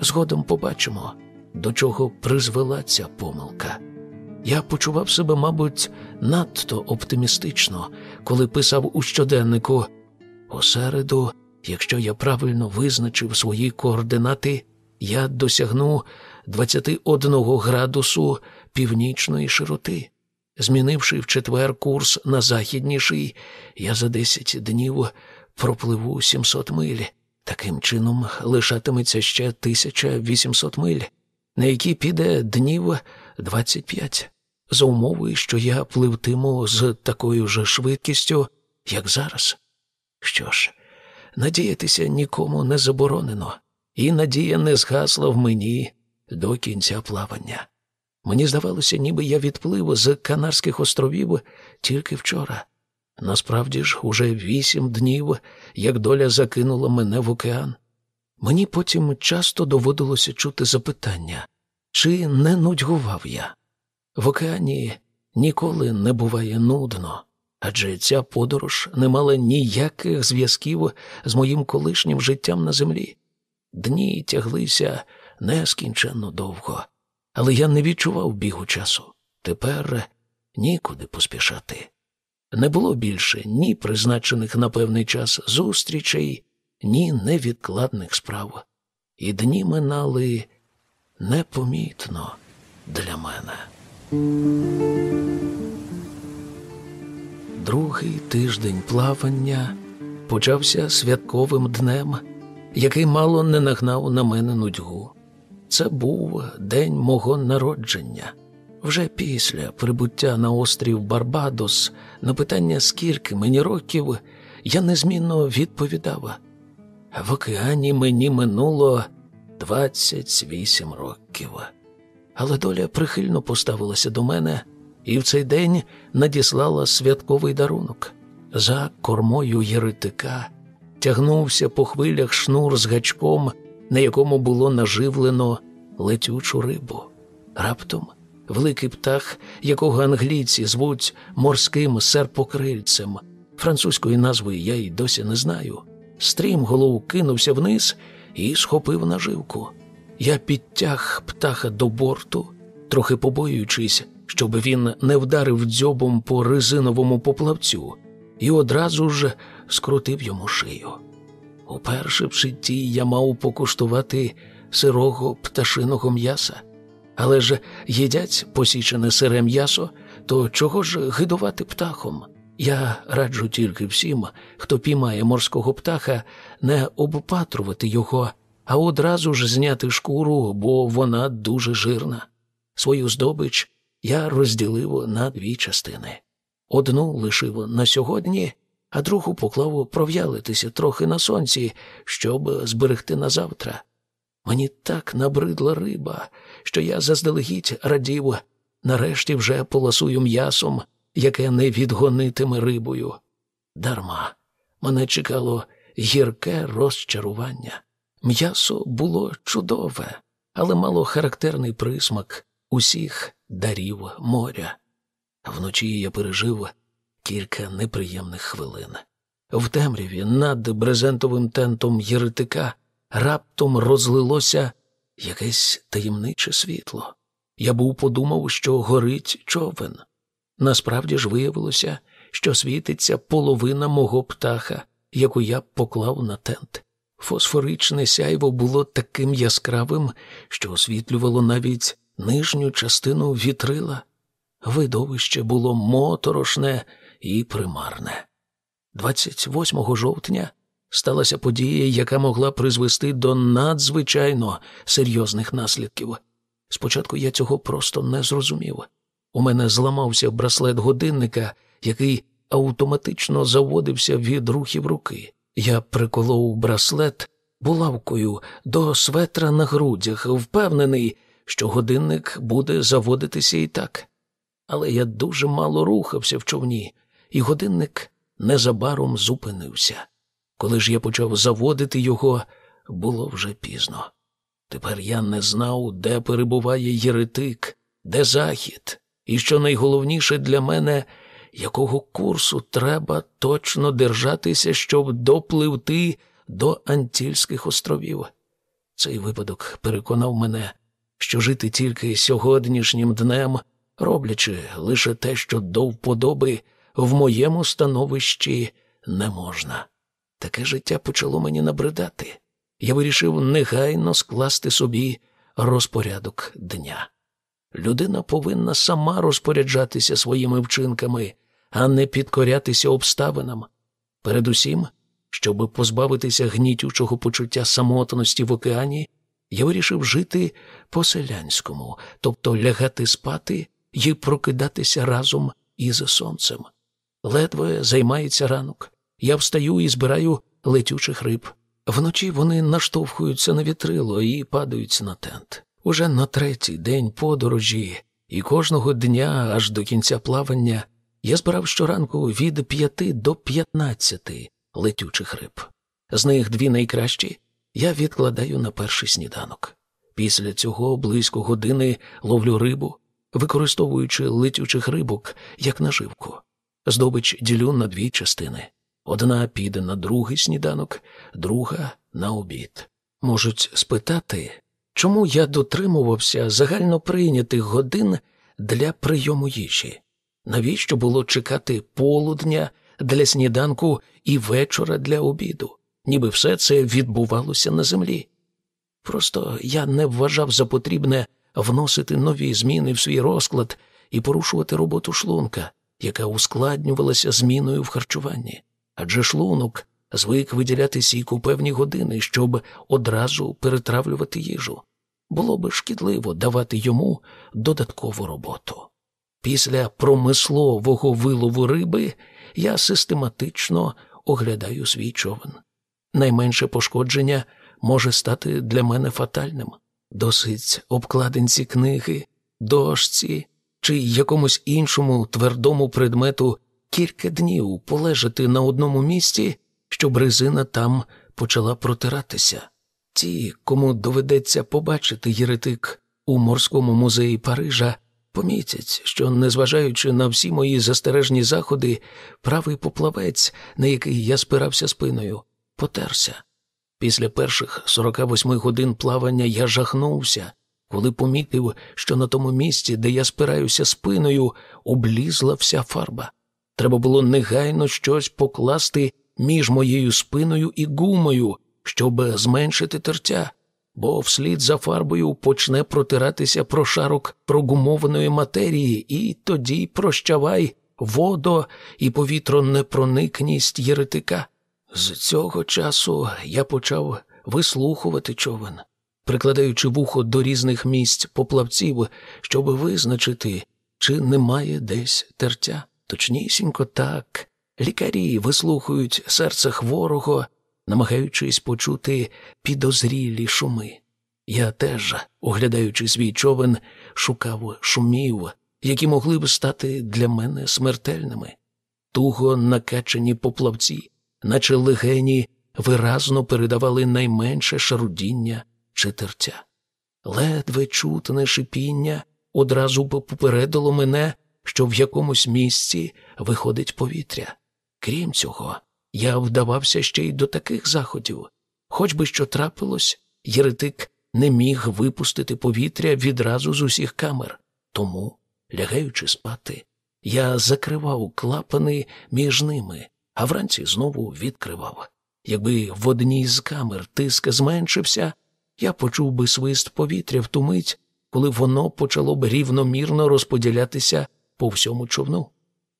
Згодом побачимо, до чого призвела ця помилка. Я почував себе, мабуть, надто оптимістично, коли писав у щоденнику у середу, якщо я правильно визначив свої координати, я досягну 21 градусу північної широти. Змінивши в четвер курс на західніший, я за 10 днів пропливу 700 миль. Таким чином лишатиметься ще 1800 миль, на які піде днів 25 за умовою, що я пливтиму з такою ж швидкістю, як зараз. Що ж, надіятися нікому не заборонено, і надія не згасла в мені до кінця плавання. Мені здавалося, ніби я відплив з Канарських островів тільки вчора. Насправді ж, уже вісім днів, як доля закинула мене в океан. Мені потім часто доводилося чути запитання, чи не нудьгував я. В океані ніколи не буває нудно, адже ця подорож не мала ніяких зв'язків з моїм колишнім життям на землі. Дні тяглися нескінченно довго, але я не відчував бігу часу. Тепер нікуди поспішати. Не було більше ні призначених на певний час зустрічей, ні невідкладних справ, і дні минали непомітно для мене. Другий тиждень плавання почався святковим днем, який мало не нагнав на мене нудьгу. Це був день мого народження. Вже після прибуття на острів Барбадос на питання, скільки мені років, я незмінно відповідав. В океані мені минуло 28 років але доля прихильно поставилася до мене і в цей день надіслала святковий дарунок. За кормою єретика тягнувся по хвилях шнур з гачком, на якому було наживлено летючу рибу. Раптом великий птах, якого англійці звуть морським серпокрильцем, французької назви я й досі не знаю, стрім голову кинувся вниз і схопив наживку. Я підтяг птаха до борту, трохи побоюючись, щоб він не вдарив дзьобом по резиновому поплавцю, і одразу ж скрутив йому шию. Уперше в житті я мав покуштувати сирого пташиного м'яса, але ж їдять посічене сире м'ясо, то чого ж гидувати птахом? Я раджу тільки всім, хто піймає морського птаха, не обпатрувати його а одразу ж зняти шкуру, бо вона дуже жирна. Свою здобич я розділив на дві частини. Одну лишив на сьогодні, а другу поклав пров'ялитися трохи на сонці, щоб зберегти на завтра. Мені так набридла риба, що я заздалегідь радів, нарешті вже полосую м'ясом, яке не відгонитиме рибою. Дарма мене чекало гірке розчарування. М'ясо було чудове, але мало характерний присмак усіх дарів моря. Вночі я пережив кілька неприємних хвилин. В темряві над брезентовим тентом єретика раптом розлилося якесь таємниче світло. Я був подумав, що горить човен. Насправді ж виявилося, що світиться половина мого птаха, яку я поклав на тент. Фосфоричне сяйво було таким яскравим, що освітлювало навіть нижню частину вітрила. Видовище було моторошне і примарне. 28 жовтня сталася подія, яка могла призвести до надзвичайно серйозних наслідків. Спочатку я цього просто не зрозумів. У мене зламався браслет годинника, який автоматично заводився від рухів руки. Я приколов браслет булавкою до светра на грудях, впевнений, що годинник буде заводитися і так. Але я дуже мало рухався в човні, і годинник незабаром зупинився. Коли ж я почав заводити його, було вже пізно. Тепер я не знав, де перебуває єретик, де захід, і що найголовніше для мене, якого курсу треба точно держатися, щоб допливти до Антільських островів. Цей випадок переконав мене, що жити тільки сьогоднішнім днем, роблячи лише те, що до вподоби, в моєму становищі не можна. Таке життя почало мені набридати. Я вирішив негайно скласти собі розпорядок дня. Людина повинна сама розпоряджатися своїми вчинками, а не підкорятися обставинам. Передусім, щоб позбавитися гнітючого почуття самотності в океані, я вирішив жити по-селянському, тобто лягати спати і прокидатися разом із сонцем. Ледве займається ранок. Я встаю і збираю летючих риб. Вночі вони наштовхуються на вітрило і падають на тент. Уже на третій день подорожі, і кожного дня аж до кінця плавання я збирав щоранку від п'яти до п'ятнадцяти летючих риб. З них дві найкращі я відкладаю на перший сніданок. Після цього близько години ловлю рибу, використовуючи летючих рибок як наживку. Здобич ділю на дві частини. Одна піде на другий сніданок, друга на обід. Можуть спитати, чому я дотримувався загально прийнятих годин для прийому їжі? Навіщо було чекати полудня для сніданку і вечора для обіду, ніби все це відбувалося на землі? Просто я не вважав за потрібне вносити нові зміни в свій розклад і порушувати роботу шлунка, яка ускладнювалася зміною в харчуванні адже шлунок звик виділяти сік у певні години, щоб одразу перетравлювати їжу. Було би шкідливо давати йому додаткову роботу. Після промислового вилову риби я систематично оглядаю свій човен. Найменше пошкодження може стати для мене фатальним. Досить обкладинці книги, дошці чи якомусь іншому твердому предмету кілька днів полежати на одному місці, щоб резина там почала протиратися. Ті, кому доведеться побачити єретик у морському музеї Парижа, помітять, що, незважаючи на всі мої застережні заходи, правий поплавець, на який я спирався спиною, потерся. Після перших 48 годин плавання я жахнувся, коли помітив, що на тому місці, де я спираюся спиною, облізла вся фарба. Треба було негайно щось покласти між моєю спиною і гумою, щоб зменшити тертя, бо вслід за фарбою почне протиратися прошарок прогумованої матерії, і тоді прощавай водо і повітронепроникність єретика. З цього часу я почав вислухувати човен, прикладаючи вухо до різних місць поплавців, щоб визначити, чи немає десь тертя. Точнісінько так. Лікарі вислухають серце хворого, намагаючись почути підозрілі шуми. Я теж, оглядаючи свій човен, шукав шумів, які могли б стати для мене смертельними. Туго накачані поплавці, наче легені, виразно передавали найменше шарудіння чи тертя. Ледве чутне шипіння одразу попередило мене що в якомусь місці виходить повітря. Крім цього, я вдавався ще й до таких заходів. Хоч би що трапилось, єретик не міг випустити повітря відразу з усіх камер. Тому, лягаючи спати, я закривав клапани між ними, а вранці знову відкривав. Якби в одній з камер тиск зменшився, я почув би свист повітря в ту мить, коли воно почало б рівномірно розподілятися по всьому човну.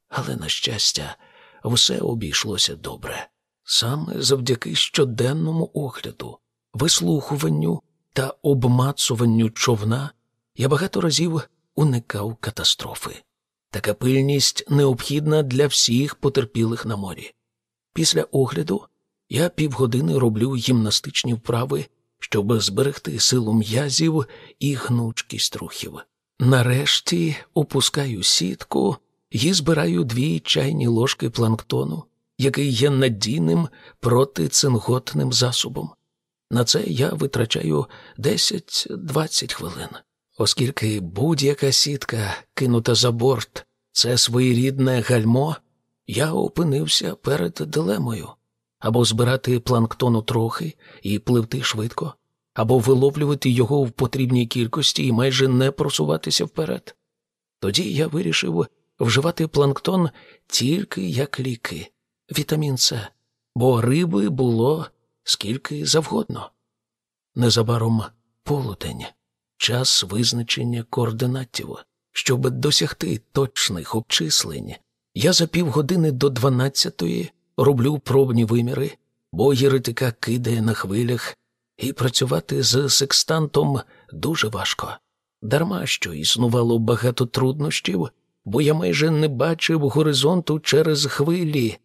Але, на щастя, все обійшлося добре. Саме завдяки щоденному огляду, вислухуванню та обмацуванню човна я багато разів уникав катастрофи. Така пильність необхідна для всіх потерпілих на морі. Після огляду я півгодини роблю гімнастичні вправи, щоб зберегти силу м'язів і гнучкість рухів. Нарешті опускаю сітку і збираю дві чайні ложки планктону, який є надійним протицинготним засобом. На це я витрачаю 10-20 хвилин, оскільки будь-яка сітка, кинута за борт, це своєрідне гальмо, я опинився перед дилемою або збирати планктону трохи і пливти швидко, або виловлювати його в потрібній кількості і майже не просуватися вперед. Тоді я вирішив вживати планктон тільки як ліки, вітамін С, бо риби було скільки завгодно. Незабаром полудень, час визначення координатів. Щоб досягти точних обчислень, я за півгодини до дванадцятої роблю пробні виміри, бо єретика кидає на хвилях, і працювати з секстантом дуже важко. Дарма що існувало багато труднощів, бо я майже не бачив горизонту через хвилі.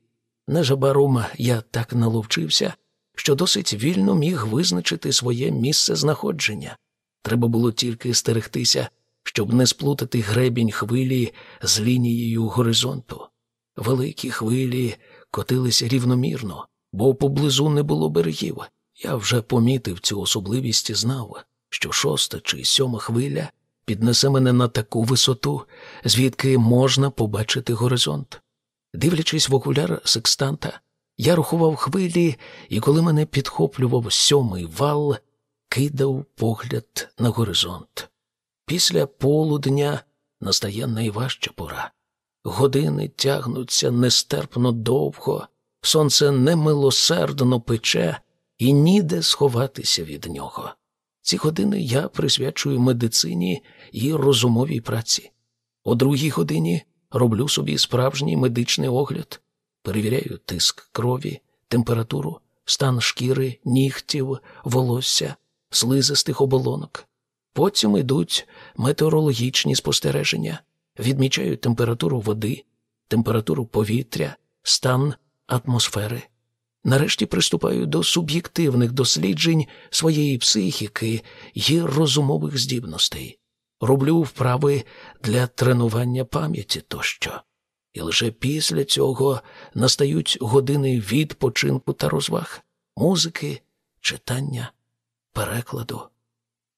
Незабаром я так наловчився, що досить вільно міг визначити своє місце знаходження. Треба було тільки стерегтися, щоб не сплутати гребінь хвилі з лінією горизонту. Великі хвилі котилися рівномірно, бо поблизу не було берегів. Я вже помітив цю особливість і знав, що шоста чи сьома хвиля піднесе мене на таку висоту, звідки можна побачити горизонт. Дивлячись в окуляр секстанта, я рахував хвилі, і коли мене підхоплював сьомий вал, кидав погляд на горизонт. Після полудня настає найважча пора. Години тягнуться нестерпно довго, сонце немилосердно пече і ніде сховатися від нього. Ці години я присвячую медицині і розумовій праці. О другій годині роблю собі справжній медичний огляд, перевіряю тиск крові, температуру, стан шкіри, нігтів, волосся, слизистих оболонок. Потім йдуть метеорологічні спостереження, відмічають температуру води, температуру повітря, стан атмосфери. Нарешті приступаю до суб'єктивних досліджень своєї психіки і розумових здібностей, роблю вправи для тренування пам'яті тощо. І лише після цього настають години відпочинку та розваг, музики, читання, перекладу.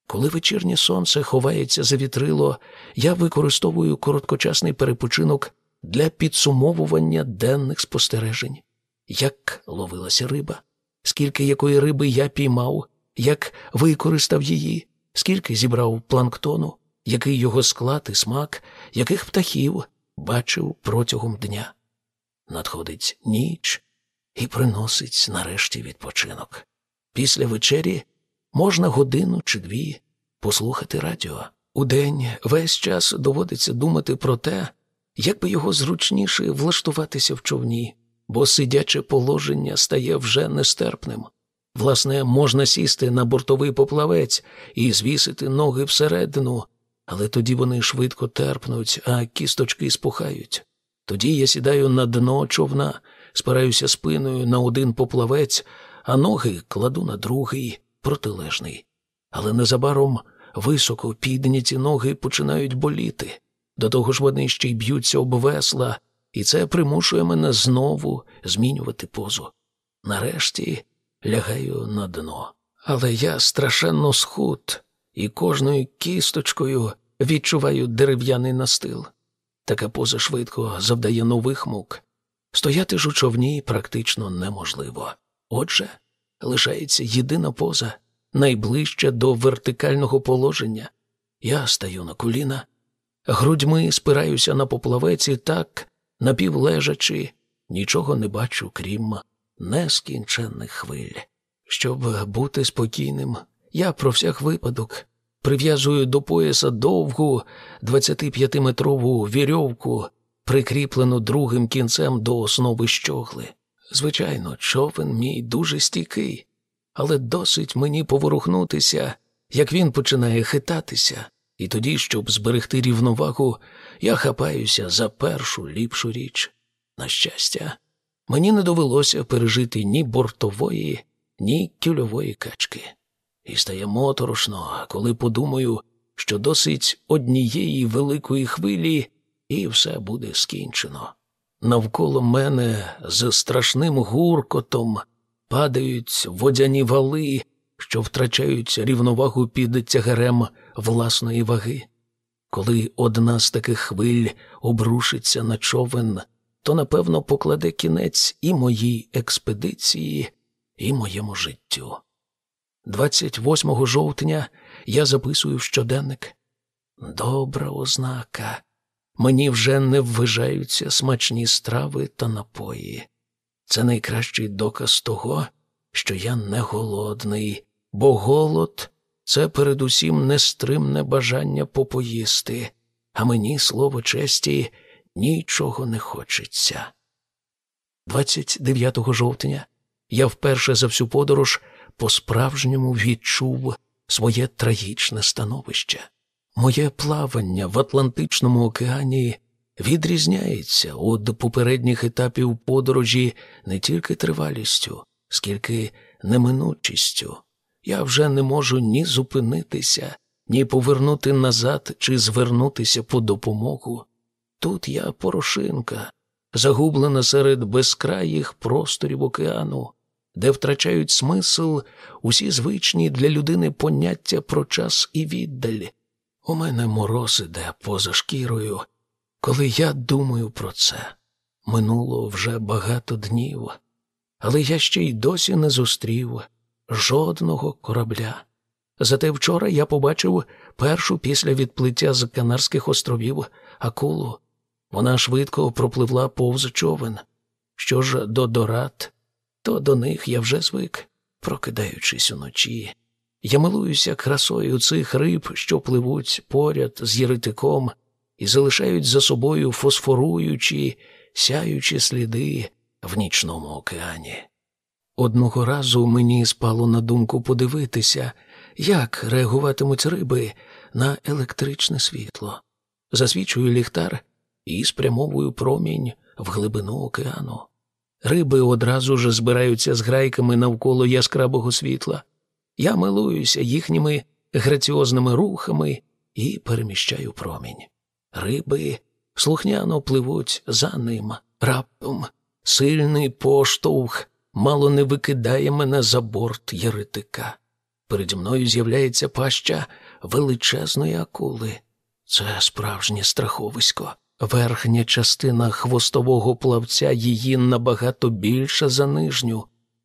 Коли вечірнє сонце ховається за вітрило, я використовую короткочасний перепочинок для підсумовування денних спостережень як ловилася риба, скільки якої риби я піймав, як використав її, скільки зібрав планктону, який його склад і смак, яких птахів бачив протягом дня. Надходить ніч і приносить нарешті відпочинок. Після вечері можна годину чи дві послухати радіо. Удень весь час доводиться думати про те, як би його зручніше влаштуватися в човні, бо сидяче положення стає вже нестерпним. Власне, можна сісти на бортовий поплавець і звісити ноги всередину, але тоді вони швидко терпнуть, а кісточки спухають. Тоді я сідаю на дно човна, спираюся спиною на один поплавець, а ноги кладу на другий, протилежний. Але незабаром високо підняті ноги починають боліти. До того ж вони ще й б'ються об весла, і це примушує мене знову змінювати позу. Нарешті лягаю на дно. Але я страшенно схуд і кожною кісточкою відчуваю дерев'яний настил. Така поза швидко завдає нових мук. Стояти ж у човні практично неможливо. Отже, лишається єдина поза, найближча до вертикального положення. Я стаю на коліна, грудьми спираюся на поплавець і так, напівлежачи, нічого не бачу, крім нескінченних хвиль. Щоб бути спокійним, я про всяк випадок прив'язую до пояса довгу 25-метрову вірьовку, прикріплену другим кінцем до основи щогли. Звичайно, човен мій дуже стійкий, але досить мені поворухнутися, як він починає хитатися, і тоді, щоб зберегти рівновагу, я хапаюся за першу ліпшу річ. На щастя, мені не довелося пережити ні бортової, ні кюльової качки. І стає моторошно, коли подумаю, що досить однієї великої хвилі, і все буде скінчено. Навколо мене з страшним гуркотом падають водяні вали, що втрачають рівновагу під тягарем власної ваги. Коли одна з таких хвиль обрушиться на човен, то напевно покладе кінець і моїй експедиції, і моєму життю. 28 жовтня я записую в щоденник. Добра ознака. Мені вже не ввижаються смачні страви та напої. Це найкращий доказ того, що я не голодний, бо голод це передусім нестримне бажання попоїсти, а мені, слово честі, нічого не хочеться. 29 жовтня я вперше за всю подорож по-справжньому відчув своє трагічне становище. Моє плавання в Атлантичному океані відрізняється від попередніх етапів подорожі не тільки тривалістю, скільки неминучістю. Я вже не можу ні зупинитися, ні повернути назад чи звернутися по допомогу. Тут я порошинка, загублена серед безкраїх просторів океану, де втрачають смисл усі звичні для людини поняття про час і віддаль. У мене мороз іде поза шкірою, коли я думаю про це. Минуло вже багато днів, але я ще й досі не зустрів жодного корабля. Зате вчора я побачив першу після відплиття з Канарських островів акулу. Вона швидко пропливла повз човен. Що ж до дорад, то до них я вже звик, прокидаючись уночі. Я милуюся красою цих риб, що пливуть поряд з єретиком і залишають за собою фосфоруючі, сяючі сліди в нічному океані. Одного разу мені спало на думку подивитися, як реагуватимуть риби на електричне світло. Засвічую ліхтар і спрямовую промінь в глибину океану. Риби одразу ж збираються з грайками навколо яскравого світла. Я милуюся їхніми граціозними рухами і переміщаю промінь. Риби слухняно пливуть за ним. Раптом сильний поштовх мало не викидає мене за борт єретика. Переді мною з'являється паща величезної акули. Це справжнє страховисько. Верхня частина хвостового плавця її набагато більша за нижню.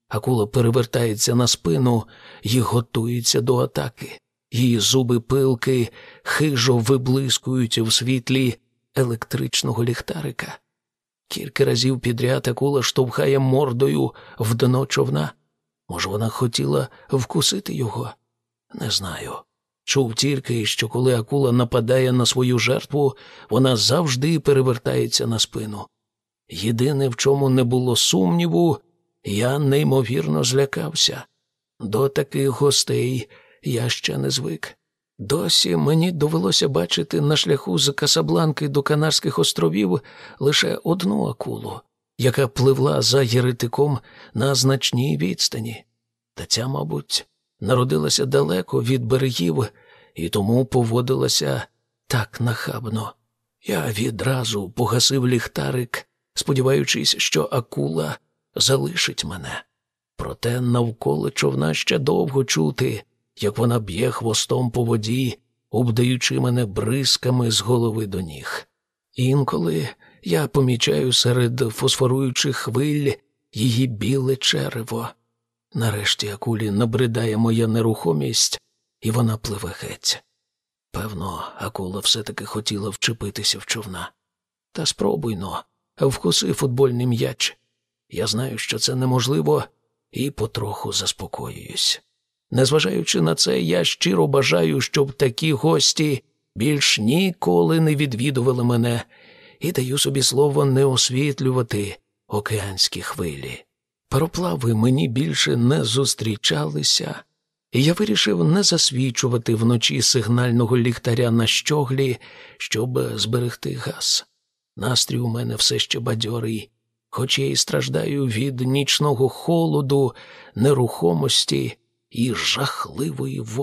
Акула перевертається на спину і готується до атаки. Її зуби пилки хижо виблискують в світлі електричного ліхтарика. Кілька разів підряд акула штовхає мордою в дно човна. Може, вона хотіла вкусити його? Не знаю. Чув тільки, що коли акула нападає на свою жертву, вона завжди перевертається на спину. Єдине, в чому не було сумніву, я неймовірно злякався. До таких гостей я ще не звик. Досі мені довелося бачити на шляху з Касабланки до Канарських островів лише одну акулу, яка пливла за єретиком на значній відстані. Та ця, мабуть, народилася далеко від берегів і тому поводилася так нахабно. Я відразу погасив ліхтарик, сподіваючись, що акула залишить мене. Проте навколо човна ще довго чути, як вона б'є хвостом по воді, обдаючи мене бризками з голови до ніг. Інколи я помічаю серед фосфоруючих хвиль її біле черево. Нарешті акулі набридає моя нерухомість, і вона пливе геть. Певно, акула все-таки хотіла вчепитися в човна. Та спробуйно, вкуси футбольний м'яч. Я знаю, що це неможливо, і потроху заспокоююсь. Незважаючи на це, я щиро бажаю, щоб такі гості більш ніколи не відвідували мене і даю собі слово не освітлювати океанські хвилі. Пароплави мені більше не зустрічалися, і я вирішив не засвічувати вночі сигнального ліхтаря на щоглі, щоб зберегти газ. Настрій у мене все ще бадьорий хоч я і страждаю від нічного холоду, нерухомості і жахливої води.